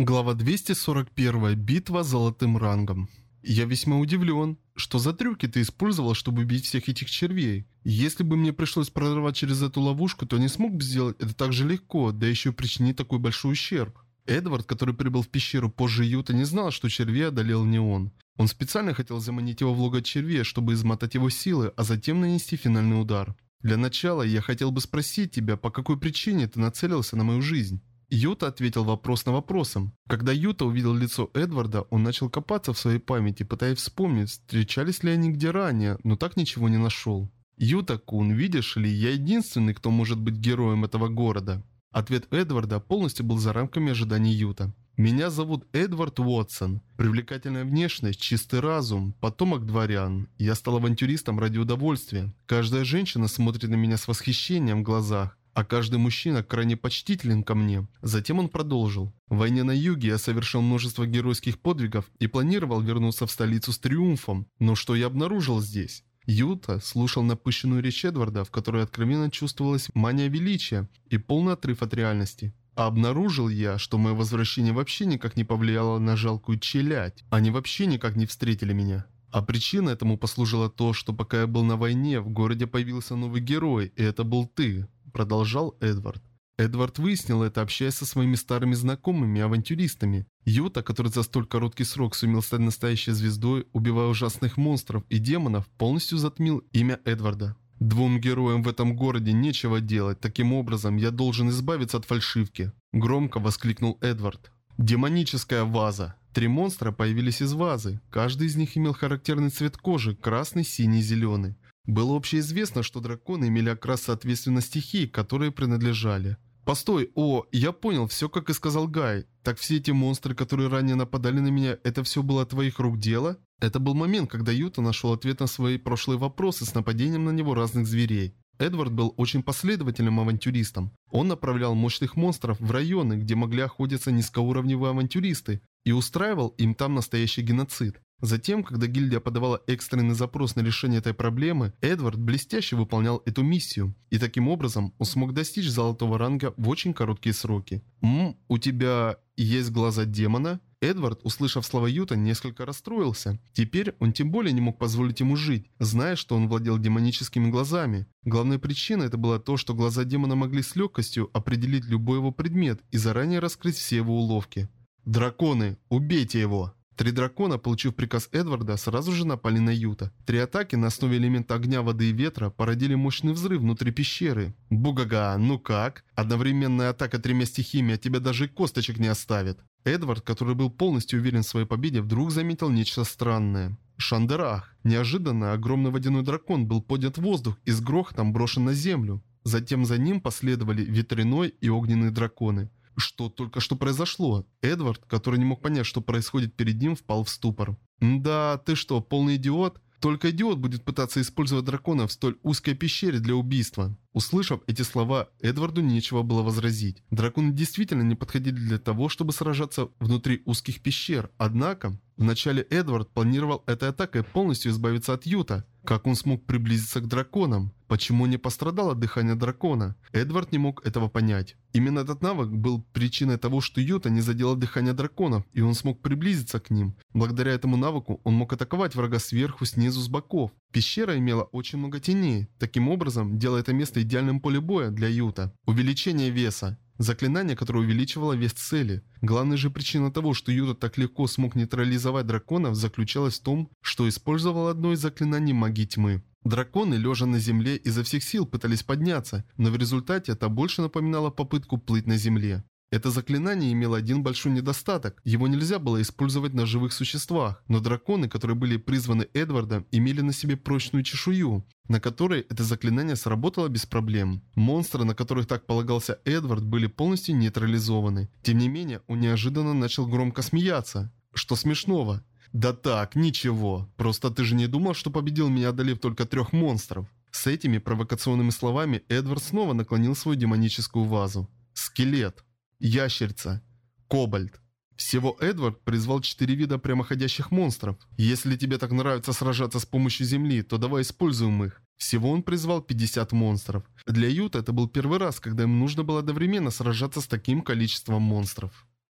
Глава 241. Битва с золотым рангом. Я весьма удивлен. Что за трюки ты использовал, чтобы убить всех этих червей? Если бы мне пришлось прорвать через эту ловушку, то не смог бы сделать это так же легко, да еще причинить такой большой ущерб. Эдвард, который прибыл в пещеру позже Юта, не знал, что червей одолел не он. Он специально хотел заманить его в лого червей, чтобы измотать его силы, а затем нанести финальный удар. Для начала я хотел бы спросить тебя, по какой причине ты нацелился на мою жизнь? Юта ответил вопрос на вопросом. Когда Юта увидел лицо Эдварда, он начал копаться в своей памяти, пытаясь вспомнить, встречались ли они где ранее, но так ничего не нашел. «Юта-кун, видишь ли, я единственный, кто может быть героем этого города». Ответ Эдварда полностью был за рамками ожиданий Юта. «Меня зовут Эдвард Уотсон. Привлекательная внешность, чистый разум, потомок дворян. Я стал авантюристом ради удовольствия. Каждая женщина смотрит на меня с восхищением в глазах а каждый мужчина крайне почтителен ко мне. Затем он продолжил. В войне на юге я совершил множество геройских подвигов и планировал вернуться в столицу с триумфом. Но что я обнаружил здесь? Юта слушал напыщенную речь Эдварда, в которой откровенно чувствовалась мания величия и полный отрыв от реальности. А обнаружил я, что мое возвращение вообще никак не повлияло на жалкую челядь. Они вообще никак не встретили меня. А причина этому послужила то, что пока я был на войне, в городе появился новый герой, и это был ты продолжал Эдвард. Эдвард выяснил это, общаясь со своими старыми знакомыми авантюристами. Юта, который за столь короткий срок сумел стать настоящей звездой, убивая ужасных монстров и демонов, полностью затмил имя Эдварда. Двум героям в этом городе нечего делать, таким образом я должен избавиться от фальшивки. Громко воскликнул Эдвард. Демоническая ваза. Три монстра появились из вазы. Каждый из них имел характерный цвет кожи – красный, синий, зеленый. Было общеизвестно, что драконы имели окрас соответственно стихии, которые принадлежали. «Постой, о, я понял, все как и сказал Гай. Так все эти монстры, которые ранее нападали на меня, это все было твоих рук дело?» Это был момент, когда Юта нашел ответ на свои прошлые вопросы с нападением на него разных зверей. Эдвард был очень последовательным авантюристом. Он направлял мощных монстров в районы, где могли охотиться низкоуровневые авантюристы, и устраивал им там настоящий геноцид. Затем, когда гильдия подавала экстренный запрос на решение этой проблемы, Эдвард блестяще выполнял эту миссию. И таким образом он смог достичь золотого ранга в очень короткие сроки. «Ммм, у тебя есть глаза демона?» Эдвард, услышав слова Юта, несколько расстроился. Теперь он тем более не мог позволить ему жить, зная, что он владел демоническими глазами. Главной причиной это было то, что глаза демона могли с легкостью определить любой его предмет и заранее раскрыть все его уловки. «Драконы, убейте его!» Три дракона, получив приказ Эдварда, сразу же напали на Юта. Три атаки на основе элемента огня, воды и ветра породили мощный взрыв внутри пещеры. Бугага, ну как? Одновременная атака тремя стихиями от тебя даже и косточек не оставит. Эдвард, который был полностью уверен в своей победе, вдруг заметил нечто странное. Шандерах. Неожиданно огромный водяной дракон был поднят в воздух и с грохотом брошен на землю. Затем за ним последовали ветряной и огненные драконы. Что только что произошло? Эдвард, который не мог понять, что происходит перед ним, впал в ступор. «Да, ты что, полный идиот?» Только идиот будет пытаться использовать дракона в столь узкой пещере для убийства. Услышав эти слова, Эдварду нечего было возразить. Драконы действительно не подходили для того, чтобы сражаться внутри узких пещер. Однако, вначале Эдвард планировал этой атакой полностью избавиться от Юта. Как он смог приблизиться к драконам? Почему не пострадало дыхание дракона? Эдвард не мог этого понять. Именно этот навык был причиной того, что Юта не задела дыхание драконов, и он смог приблизиться к ним. Благодаря этому навыку он мог атаковать врага сверху, снизу, с боков. Пещера имела очень много теней, таким образом делая это место идеальным поле боя для Юта. Увеличение веса. Заклинание, которое увеличивало вес цели. Главная же причина того, что Юта так легко смог нейтрализовать драконов, заключалась в том, что использовал одно из заклинаний магии тьмы. Драконы, лежа на земле, изо всех сил пытались подняться, но в результате это больше напоминало попытку плыть на земле. Это заклинание имело один большой недостаток. Его нельзя было использовать на живых существах, но драконы, которые были призваны Эдвардом, имели на себе прочную чешую, на которой это заклинание сработало без проблем. Монстры, на которых так полагался Эдвард, были полностью нейтрализованы. Тем не менее, он неожиданно начал громко смеяться. Что смешного? Да так, ничего. Просто ты же не думал, что победил меня, одолев только трех монстров. С этими провокационными словами Эдвард снова наклонил свою демоническую вазу. Скелет. Ящерица. Кобальт. Всего Эдвард призвал четыре вида прямоходящих монстров. Если тебе так нравится сражаться с помощью земли, то давай используем их. Всего он призвал 50 монстров. Для Юта это был первый раз, когда им нужно было одновременно сражаться с таким количеством монстров.